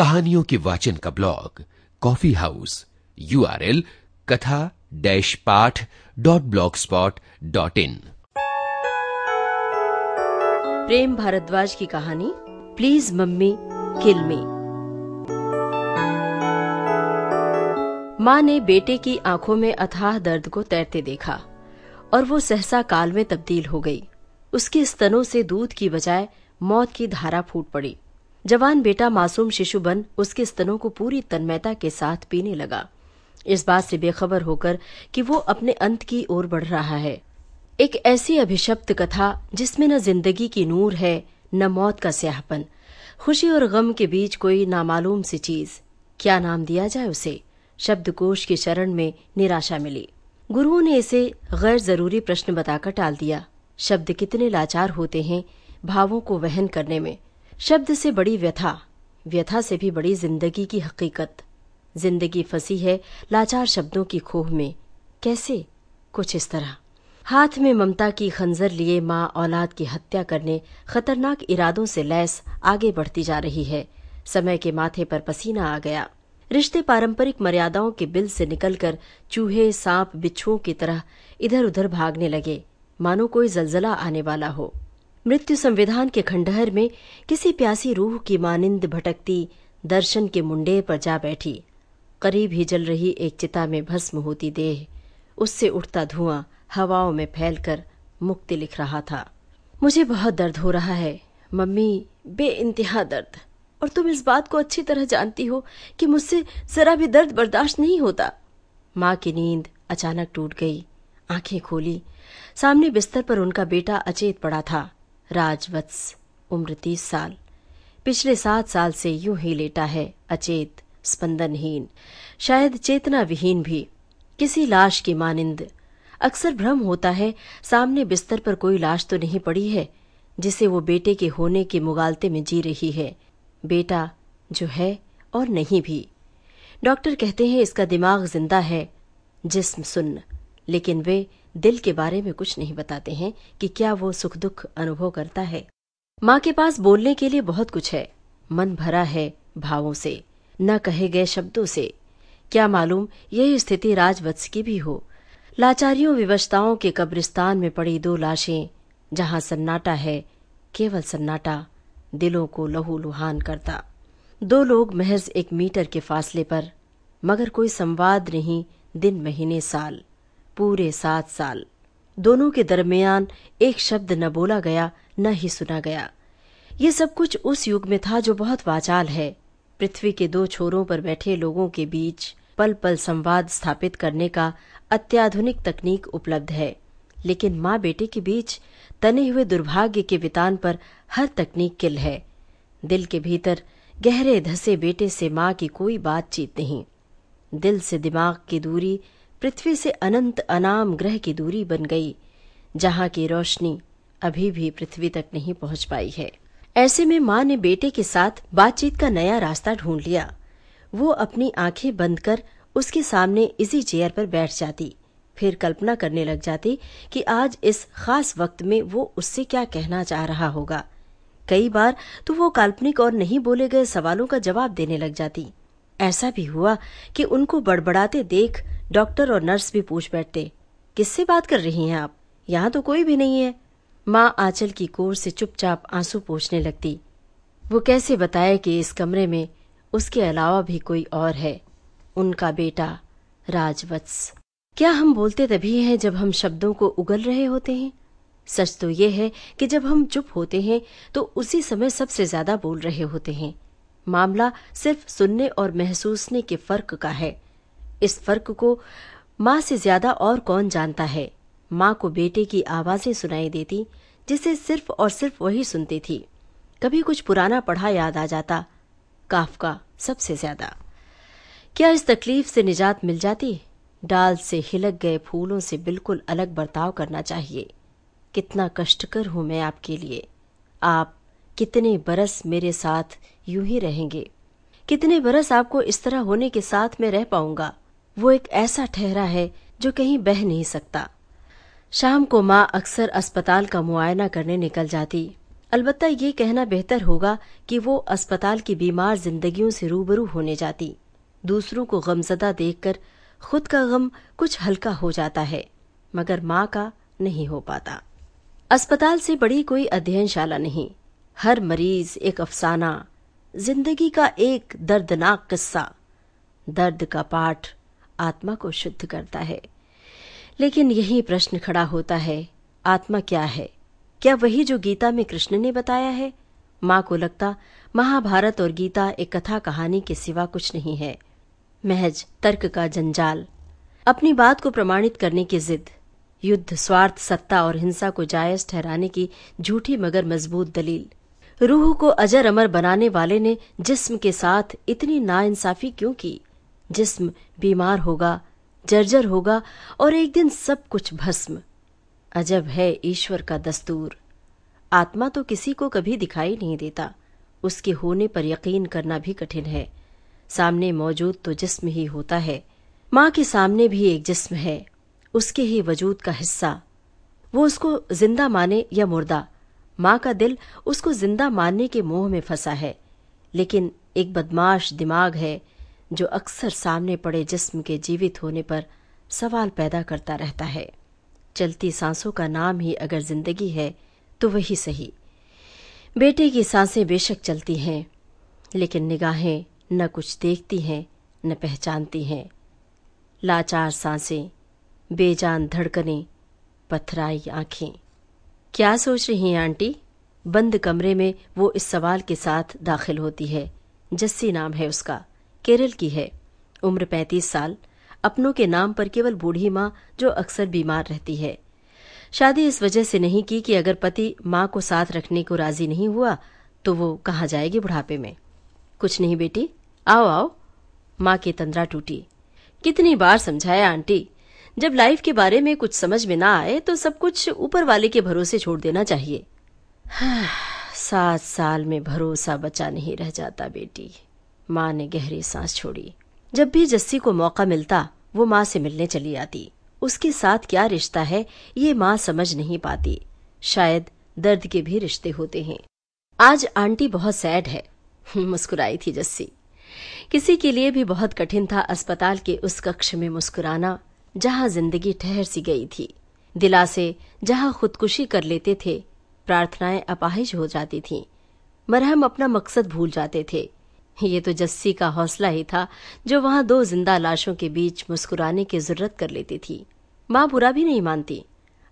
कहानियों के वाचन का blog, coffee house U R L Katha, dash Paath, dot blogspot dot in. Prem Bhardwaj की कहानी, प्लीज़ मम्मी, किल मी। माँ ने बेटे की आँखों में अथाह दर्द को तैरते देखा और वो सहसा काल में तब्दील हो गई। उसके स्तनों से दूध की बजाय मौत की धारा फूट पड़ी। जवान बेटा मासूम शिशु बन उसके स्तनों को पूरी तन्मयता के साथ पीने लगा। इस बात से बेखबर होकर कि वो अपने अंत की ओर बढ़ रहा है। एक ऐसी अभिशप्त कथा, जिसमें न ज़िंदगी की नूर है, न मौत का स्याहपन। खुशी और गम के बीच कोई नामालूम सी चीज़। क्या नाम दिया जाए उसे? शब्दकोश की शरण में निराशा मिली। गुरुओं ने इसे गैर ज़रूरी प्रश्न बताकर टाल दिया। शब्द कितने लाचार होते हैं भावों को वहन करने में। शब्द से बड़ी व्यथा। व्यथा से भी बड़ी ज़िंदगी की हकीकत। ज़िंदगी फंसी है लाचार शब्दों की खोह में। कैसे? कुछ इस तरह। हाथ में ममता की खंजर लिए माँ औलाद की हत्या करने खतरनाक इरादों से लैस आगे बढ़ती जा रही है। समय के माथे पर पसीना आ गया। रिश्ते पारंपरिक मर्यादाओं के बिल से निकलकर चूहे, सांप, बिच्छुओं की तरह इधर उधर भागने लगे। मानो कोई जलजला आने वाला हो। मृत्यु संविधान के खंडहर में किसी प्यासी रूह की मानिंद भटकती दर्शन के मुंडे पर जा बैठी। करीब ही जल रही एक चिता में भस्म होती देह। उससे उठता धुआँ हवाओं में फैलकर मुक्ति लिख रहा था। मुझे बहुत दर्द हो रहा है। मम्मी बे इंतहा दर्द। और तुम इस बात को अच्छी तरह जानती हो कि मुझसे जरा भी दर्द बर्दाश्त नहीं होता। माँ की नींद अचानक टूट गई। आँखें खोली। सामने बिस्तर पर उनका बेटा अचेत पड़ा था। राजवत्स, उम्र तीस साल। पिछले सात साल से यूँ ही लेटा है, अचेत, स्पंदनहीन, शायद चेतना विहीन भी। किसी लाश की मानिंद। अक्सर भ्रम होता है, सामने बिस्तर पर कोई लाश तो नहीं पड़ी है, जिसे वो बेटे के होने के मुगालते में जी रही है। बेटा जो है और नहीं भी। डॉक्टर कहते हैं इसका दिमाग ज़िंदा है, जिस्म सुन्न, लेकिन वे दिल के बारे में कुछ नहीं बताते हैं कि क्या वो सुख दुख अनुभव करता है। माँ के पास बोलने के लिए बहुत कुछ है। मन भरा है भावों से, न कहे गए शब्दों से। क्या मालूम यही स्थिति राजवत्स की भी हो। लाचारियों विवशताओं के कब्रिस्तान में पड़ी दो लाशें, जहाँ सन्नाटा है, केवल सन्नाटा, दिलों को लहू लुहान करता। दो लोग महज एक मीटर के फासले पर, मगर कोई संवाद नहीं दिन महीने साल। पूरे सात साल। दोनों के दरमियान एक शब्द न बोला गया, न ही सुना गया। ये सब कुछ उस युग में था जो बहुत वाचाल है। पृथ्वी के दो छोरों पर बैठे लोगों के बीच पल पल संवाद स्थापित करने का अत्याधुनिक तकनीक उपलब्ध है। लेकिन माँ बेटे के बीच तने हुए दुर्भाग्य के वितान पर हर तकनीक किल है। दिल के भीतर गहरे धसे बेटे से माँ की कोई बातचीत नहीं। दिल से दिमाग की दूरी पृथ्वी से अनंत अनाम ग्रह की दूरी बन गई, जहाँ की रोशनी अभी भी पृथ्वी तक नहीं पहुँच पाई है। ऐसे में माँ ने बेटे के साथ बातचीत का नया रास्ता ढूंढ लिया। वो अपनी आँखें बंद कर उसके सामने इसी चेयर पर बैठ जाती। फिर कल्पना करने लग जाती कि आज इस खास वक्त में वो उससे क्या कहना चाह रहा होगा। कई बार तो वो काल्पनिक और नहीं बोले गए सवालों का जवाब देने लग जाती। ऐसा भी हुआ कि उनको बड़बड़ाते देख डॉक्टर और नर्स भी पूछ बैठते, किससे बात कर रही हैं आप? यहाँ तो कोई भी नहीं है। माँ आंचल की कोर से चुपचाप आँसू पोछने लगती। वो कैसे बताए कि इस कमरे में उसके अलावा भी कोई और है? उनका बेटा राजवत्स। क्या हम बोलते तभी हैं जब हम शब्दों को उगल रहे होते हैं? सच तो ये है कि जब हम चुप होते हैं तो उसी समय सबसे ज़्यादा बोल रहे होते हैं। मामला सिर्फ़ सुनने और महसूसने के फ़र्क का है। इस फ़र्क को माँ से ज़्यादा और कौन जानता है? माँ को बेटे की आवाज़ें सुनाई देती, जिसे सिर्फ़ और सिर्फ़ वही सुनती थी। कभी कुछ पुराना पढ़ा याद आ जाता काफका सबसे ज़्यादा। क्या इस तकलीफ़ से निजात मिल जाती? डाल से हिलक गए फूलों से बिल्कुल अलग बर्ताव करना चाहिए। कितना कष्टकर हूँ मैं आपके लिए। आप कितने बरस मेरे साथ यूँ ही रहेंगे। कितने बरस आपको इस तरह होने के साथ में रह पाऊँगा? वो एक ऐसा ठहरा है जो कहीं बह नहीं सकता। शाम को माँ अक्सर अस्पताल का मुआयना करने निकल जाती। अलबत्ता ये कहना बेहतर होगा कि वो अस्पताल की बीमार जिंदगियों से रूबरू होने जाती। दूसरों को गमजदा देखकर खुद का गम कुछ हल्का हो जाता है, मगर माँ का नहीं हो पाता। अस्पताल से बड़ी कोई अध्ययनशाला नहीं। हर मरीज़ एक अफसाना। ज़िंदगी का एक दर्दनाक किस्सा। दर्द का पाठ आत्मा को शुद्ध करता है। लेकिन यही प्रश्न खड़ा होता है, आत्मा क्या है? क्या वही जो गीता में कृष्ण ने बताया है? माँ को लगता, महाभारत और गीता एक कथा कहानी के सिवा कुछ नहीं है। महज तर्क का जंजाल। अपनी बात को प्रमाणित करने की जिद। युद्ध, स्वार्थ, सत्ता और हिंसा को जायज़ ठहराने की झूठी मगर मज़बूत दलील। रूह को अजर अमर बनाने वाले ने जिस्म के साथ इतनी नाइंसाफी क्यों की? जिस्म बीमार होगा, जर्जर होगा और एक दिन सब कुछ भस्म। अजब है ईश्वर का दस्तूर। आत्मा तो किसी को कभी दिखाई नहीं देता। उसके होने पर यकीन करना भी कठिन है। सामने मौजूद तो जिस्म ही होता है। माँ के सामने भी एक जिस्म है। उसके ही वजूद का हिस्सा। वो उसको ज़िंदा माने या मुर्दा। माँ का दिल उसको ज़िंदा मानने के मोह में फंसा है। लेकिन एक बदमाश दिमाग है। जो अक्सर सामने पड़े जिस्म के जीवित होने पर सवाल पैदा करता रहता है। चलती सांसों का नाम ही अगर ज़िंदगी है तो वही सही। बेटे की साँसें बेशक चलती हैं, लेकिन निगाहें न कुछ देखती हैं, न पहचानती हैं। लाचार साँसें, बेजान धड़कने, पथराई आँखें। क्या सोच रही हैं आंटी? बंद कमरे में वो इस सवाल के साथ दाखिल होती है। जस्सी नाम है उसका। केरल की है। उम्र पैंतीस साल। अपनों के नाम पर केवल बूढ़ी माँ जो अक्सर बीमार रहती है। शादी इस वजह से नहीं की कि अगर पति माँ को साथ रखने को राज़ी नहीं हुआ तो वो कहाँ जाएगी बुढ़ापे में। कुछ नहीं बेटी, आओ आओ। माँ की तंद्रा टूटी। कितनी बार समझाया आंटी, जब लाइफ के बारे में कुछ समझ में ना आए तो सब कुछ ऊपर वाले के भरोसे छोड़ देना चाहिए। सात साल में भरोसा बचा नहीं रह जाता बेटी। माँ ने गहरी सांस छोड़ी। जब भी जस्सी को मौका मिलता, वो माँ से मिलने चली आती। उसके साथ क्या रिश्ता है, ये माँ समझ नहीं पाती। शायद दर्द के भी रिश्ते होते हैं। आज आंटी बहुत सैड है, मुस्कुराई थी जस्सी। किसी के लिए भी बहुत कठिन था अस्पताल के उस कक्ष में मुस्कुराना, जहाँ ज़िंदगी ठहर सी गई थी। दिलासे जहाँ खुदकुशी कर लेते थे, प्रार्थनाएँ अपाहिज हो जाती थीं। मरहम अपना मकसद भूल जाते थे। ये तो जस्सी का हौसला ही था, जो वहाँ दो ज़िंदा लाशों के बीच मुस्कुराने की ज़रूरत कर लेती थी। माँ बुरा भी नहीं मानती।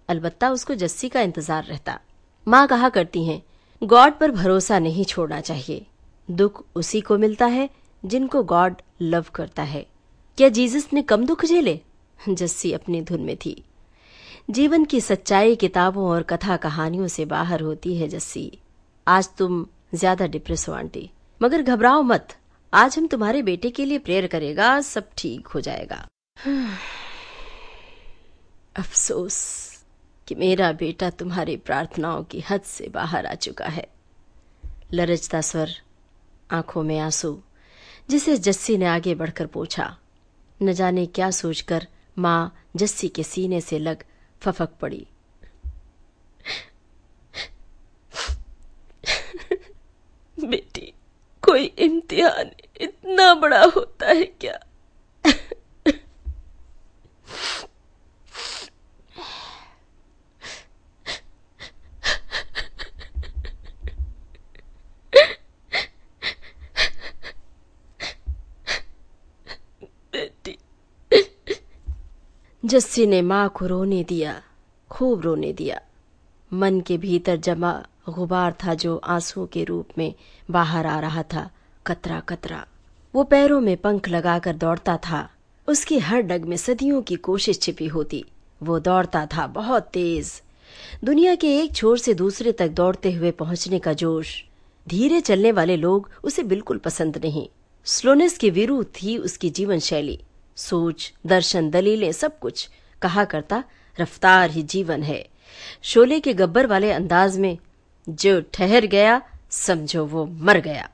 अलबत्ता उसको जस्सी का इंतज़ार रहता। माँ कहा करती हैं, गॉड पर भरोसा नहीं छोड़ना चाहिए। दुख उसी को मिलता है, जिनको गॉड लव करता है। क्या जीसस ने कम दुख झेले? जस्सी अपनी धुन में थी। जीवन की सच्चाई किताबों और कथा कहानियों से बाहर होती है जस्सी। आज तुम ज़्यादा डिप्रेस हो, आंटी। मगर घबराओ मत। आज हम तुम्हारे बेटे के लिए प्रेयर करेगा, सब ठीक हो जाएगा। अफसोस कि मेरा बेटा तुम्हारी प्रार्थनाओं की हद से बाहर आ चुका है। लरजता स्वर, आँखों में आँसू, जिसे जस्सी ने आगे बढ़कर पूछा। न जाने क्या सोचकर माँ जस्सी के सीने से लग फफक पड़ी। बेटी कोई इम्तिहान इतना बड़ा होता है क्या? जस्सी ने माँ को रोने दिया, खूब रोने दिया। मन के भीतर जमा गुबार था जो आंसुओं के रूप में बाहर आ रहा था। कतरा कतरा। वो पैरों में पंख लगाकर दौड़ता था। उसकी हर डग में सदियों की कोशिश छिपी होती। वो दौड़ता था बहुत तेज। दुनिया के एक छोर से दूसरे तक दौड़ते हुए पहुँचने का जोश। धीरे चलने वाले लोग उसे बिल्कुल पसंद नहीं। स्लोनेस के विरुद्ध थी उसकी जीवन शैली सोच, दर्शन, दलीलें, सब कुछ। कहा करता, रफ्तार ही जीवन है। शोले के गब्बर वाले अंदाज में जो ठहर गया, समझो वो मर गया।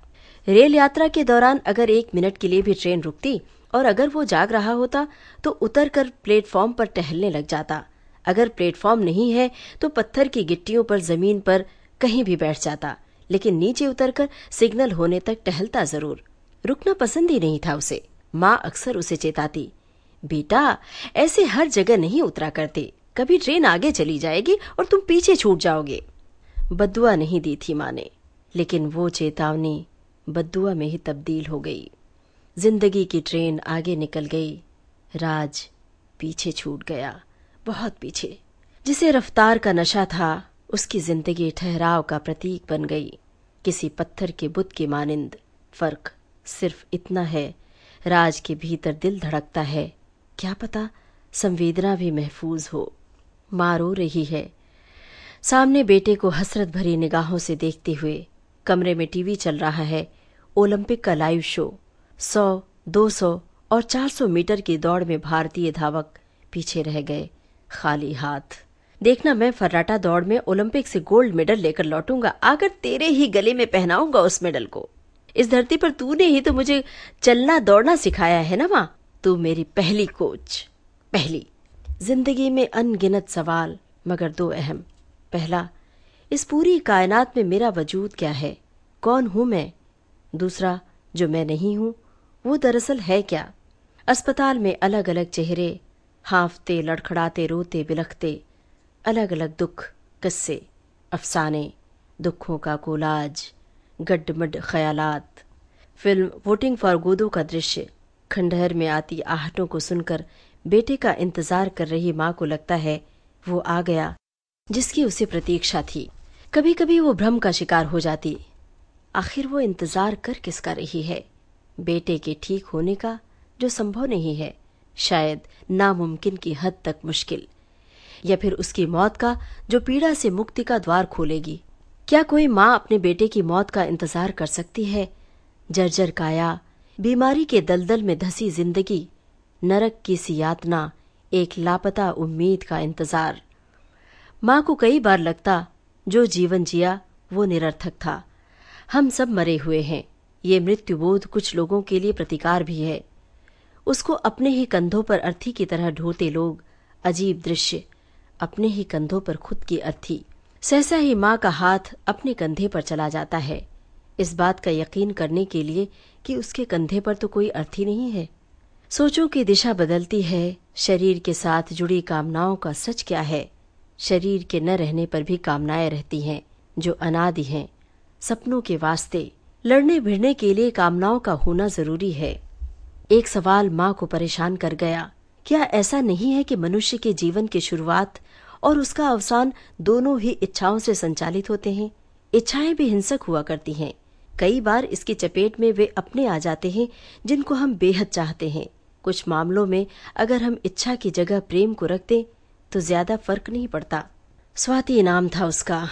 रेल यात्रा के दौरान अगर एक मिनट के लिए भी ट्रेन रुकती और अगर वो जाग रहा होता तो उतर कर प्लेटफॉर्म पर टहलने लग जाता। अगर प्लेटफॉर्म नहीं है तो पत्थर की गिट्टियों पर ज़मीन पर कहीं भी बैठ जाता, लेकिन नीचे उतरकर सिग्नल होने तक टहलता ज़रूर। रुकना पसंद ही नहीं था उसे। माँ अक्सर उसे चेताती, बेटा, ऐसे हर जगह नहीं उतरा करते। कभी ट्रेन आगे चली जाएगी और तुम पीछे छूट जाओगे। बदुआ नहीं दी थी माँ ने लेकिन वो चेतावनी बदुआ में ही तब्दील हो गई। ज़िंदगी की ट्रेन आगे निकल गई, राज पीछे छूट गया, बहुत पीछे। जिसे रफ्तार का नशा था, उसकी ज़िंदगी ठहराव का प्रतीक बन गई। किसी पत्थर के बुत की मानिंद, फ़र्क सिर्फ़ इतना है, राज के भीतर दिल धड़कता है। क्या पता संवेदना भी महफूज हो। माँ रो रही है सामने बेटे को हसरत भरी निगाहों से देखते हुए कमरे में टीवी चल रहा है, ओलंपिक का लाइव शो। सौ, दो सौ और चार सौ मीटर की दौड़ में भारतीय धावक पीछे रह गए, खाली हाथ। देखना मैं फर्राटा दौड़ में ओलंपिक से गोल्ड मेडल लेकर लौटूँगा, आकर तेरे ही गले में पहनाऊँगा उस मेडल को। इस धरती पर तूने ही तो मुझे चलना दौड़ना सिखाया है ना माँ? तू मेरी पहली कोच, पहली। ज़िंदगी में अनगिनत सवाल, मगर दो अहम। पहला, इस पूरी कायनात में मेरा वजूद क्या है? कौन हूँ मैं? दूसरा, जो मैं नहीं हूँ, वो दरअसल है क्या? अस्पताल में अलग अलग चेहरे, हाफते, लड़खड़ाते, रोते, बिलखते अलग अलग दुख, किस्से, अफसाने, दुखों का कोलाज गड्ढमड ख्यालात। फ़िल्म वोटिंग फॉर गोदो का दृश्य, खंडहर में आती आहटों को सुनकर बेटे का इंतज़ार कर रही माँ को लगता है, वो आ गया। जिसकी उसे प्रतीक्षा थी। कभी कभी वो भ्रम का शिकार हो जाती। आखिर वो इंतज़ार कर किसका रही है? बेटे के ठीक होने का जो संभव नहीं है। शायद नामुमकिन की हद तक मुश्किल। या फिर उसकी मौत का जो पीड़ा से मुक्ति का द्वार खोलेगी। क्या कोई माँ अपने बेटे की मौत का इंतज़ार कर सकती है? जर्जर काया, बीमारी के दलदल में धसी ज़िंदगी, नरक की सी यातना, एक लापता उम्मीद का इंतज़ार। माँ को कई बार लगता, जो जीवन जिया, वो निरर्थक था। हम सब मरे हुए हैं। ये मृत्युबोध कुछ लोगों के लिए प्रतिकार भी है। उसको अपने ही कंधों पर अर्थी की तरह ढोते लोग, अजीब दृश्य। अपने ही कंधों पर खुद की अर्थी। सहसा ही माँ का हाथ अपने कंधे पर चला जाता है। इस बात का यकीन करने के लिए कि उसके कंधे पर तो कोई अर्थी नहीं है। सोचों की दिशा बदलती है, शरीर के साथ जुड़ी कामनाओं का सच क्या है। शरीर के न रहने पर भी कामनाएँ रहती हैं, जो अनादि हैं। सपनों के वास्ते लड़ने भिड़ने के लिए कामनाओं का होना ज़रूरी है। एक सवाल माँ को परेशान कर गया, क्या ऐसा नहीं है कि मनुष्य के जीवन की शुरुआत और उसका अवसान दोनों ही इच्छाओं से संचालित होते हैं? इच्छाएँ भी हिंसक हुआ करती हैं। कई बार इसकी चपेट में वे अपने आ जाते हैं, जिनको हम बेहद चाहते हैं। कुछ मामलों में अगर हम इच्छा की जगह प्रेम को रख दें तो ज़्यादा फ़र्क नहीं पड़ता। स्वाति नाम था उसका।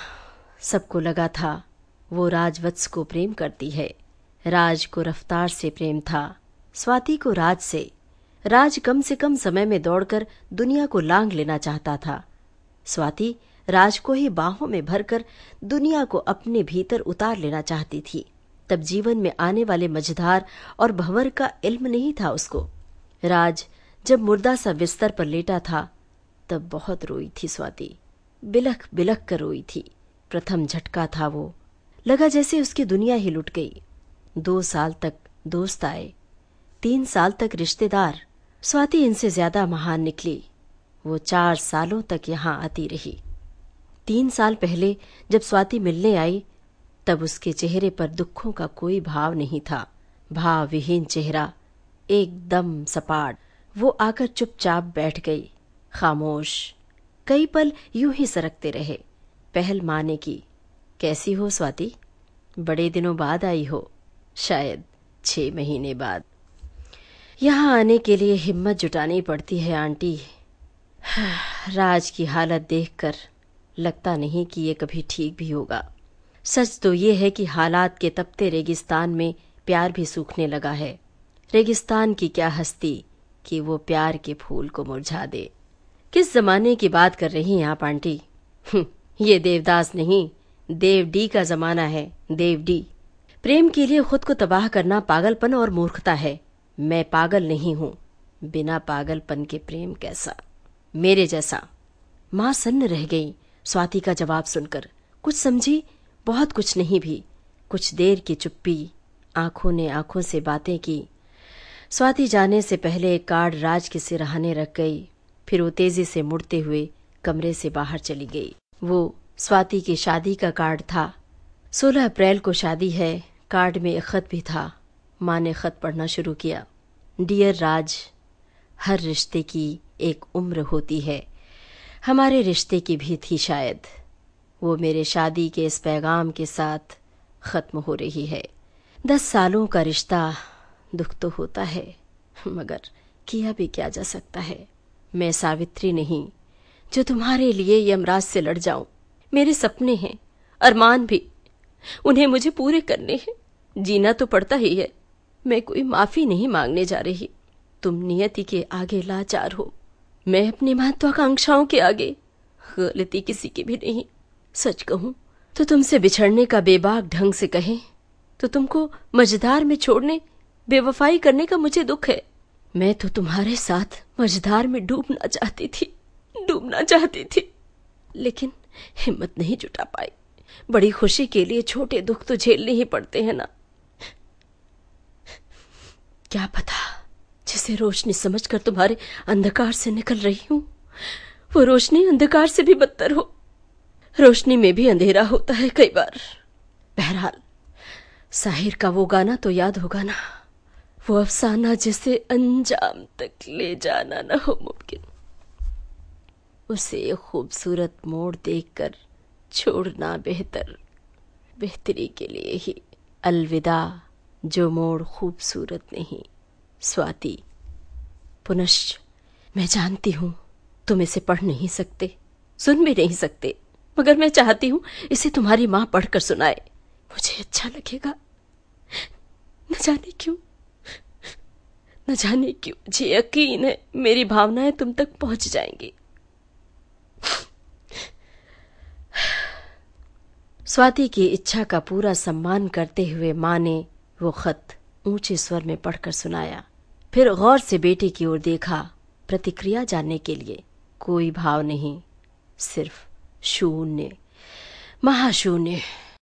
सबको लगा था, वो राजवत्स को प्रेम करती है। राज को रफ्तार से प्रेम था। स्वाति को राज से। राज कम से कम समय में दौड़कर दुनिया को लांग लेना चाहता था। स्वाति राज को ही बाहों में भरकर दुनिया को अपने भीतर उतार लेना चाहती थी। तब जीवन में आने वाले मझधार और भंवर का इल्म नहीं था उसको। राज जब मुर्दा सा बिस्तर पर लेटा था तब बहुत रोई थी स्वाति। बिलख बिलख कर रोई थी। प्रथम झटका था वो। लगा जैसे उसकी दुनिया ही लुट गई। दो साल तक दोस्त आए। तीन साल तक रिश्तेदार। स्वाति इनसे ज़्यादा महान निकली। वो चार सालों तक यहाँ आती रही। तीन साल पहले जब स्वाति मिलने आई, तब उसके चेहरे पर दुखों का कोई भाव नहीं था। भाव विहीन चेहरा। एकदम सपाट। वो आकर चुपचाप बैठ गई। खामोश। कई पल यूँ ही सरकते रहे। पहल माने की, कैसी हो स्वाति? बड़े दिनों बाद आई हो, शायद छह महीने बाद। यहाँ आने के लिए हिम्मत जुटानी पड़ती है, आंटी। राज की हालत देखकर लगता नहीं कि ये कभी ठीक भी होगा। सच तो ये है कि हालात के तपते रेगिस्तान में प्यार भी सूखने लगा है। रेगिस्तान की क्या हस्ती कि वो प्यार के फूल को मुरझा दे। किस जमाने की बात कर रही हैं आप आंटी? हम्म, ये देवदास नहीं देव डी का जमाना है देव डी प्रेम के लिए खुद को तबाह करना पागलपन और मूर्खता है। मैं पागल नहीं हूँ बिना पागलपन के प्रेम कैसा? मेरे जैसा। माँ सन्न रह गई स्वाति का जवाब सुनकर। कुछ समझी बहुत कुछ नहीं भी। कुछ देर की चुप्पी आँखों ने आँखों से बातें की। स्वाति जाने से पहले कार्ड राज के सिरहाने रख गई। फिर वो तेज़ी से मुड़ते हुए कमरे से बाहर चली गई। वो स्वाति की शादी का कार्ड था। सोलह अप्रैल को शादी है, कार्ड में एक खत भी था। माँ ने खत पढ़ना शुरू किया। डियर राज, हर रिश्ते की एक उम्र होती है। हमारे रिश्ते की भी थी शायद। वो मेरे शादी के इस पैगाम के साथ खत्म हो रही है। दस सालों का रिश्ता दुख तो होता है, मगर किया भी क्या जा सकता है। मैं सावित्री नहीं, जो तुम्हारे लिए यमराज से लड़ जाऊँ। मेरे सपने हैं, अरमान भी, उन्हें मुझे पूरे करने हैं। जीना तो पड़ता ही है, मैं कोई माफ़ी नहीं मांगने जा रही। तुम नियति के आगे लाचार हो, मैं अपनी महत्वाकांक्षाओं के आगे, गलती किसी की भी नहीं। सच कहूँ तो तुमसे बिछड़ने का बेबाक ढंग से कहें तो तुमको मझधार में छोड़ने, बेवफाई करने का मुझे दुख है। मैं तो तुम्हारे साथ मझधार में डूबना चाहती थी, डूबना चाहती थी, लेकिन हिम्मत नहीं जुटा पाई। बड़ी खुशी के लिए छोटे दुख तो झेलने ही पड़ते हैं ना। क्या पता जिसे रोशनी समझकर तुम्हारे अंधकार से निकल रही हूँ, वो रोशनी अंधकार से भी बदतर हो। रोशनी में भी अंधेरा होता है कई बार। बहरहाल, साहिर का वो गाना तो याद होगा ना। वो अफसाना जिसे अंजाम तक ले जाना न हो मुमकिन। उसे खूबसूरत मोड़ देखकर छोड़ना बेहतर। बेहतरी के लिए ही अलविदा जो मोड़ खूबसूरत नहीं, स्वाति। पुनश्च, मैं जानती हूँ, तुम इसे पढ़ नहीं सकते, सुन भी नहीं सकते, मगर मैं चाहती हूँ इसे तुम्हारी माँ पढ़कर सुनाए। मुझे अच्छा लगेगा। न जाने क्यों। जाने क्यों मुझे यकीन है, मेरी भावनाएँ तुम तक पहुँच जाएँगी। स्वाति की इच्छा का पूरा सम्मान करते हुए माँ ने वो खत ऊँचे स्वर में पढ़कर सुनाया। फिर गौर से बेटे की ओर देखा, प्रतिक्रिया जानने के लिए। कोई भाव नहीं, सिर्फ़ शून्य, महाशून्य।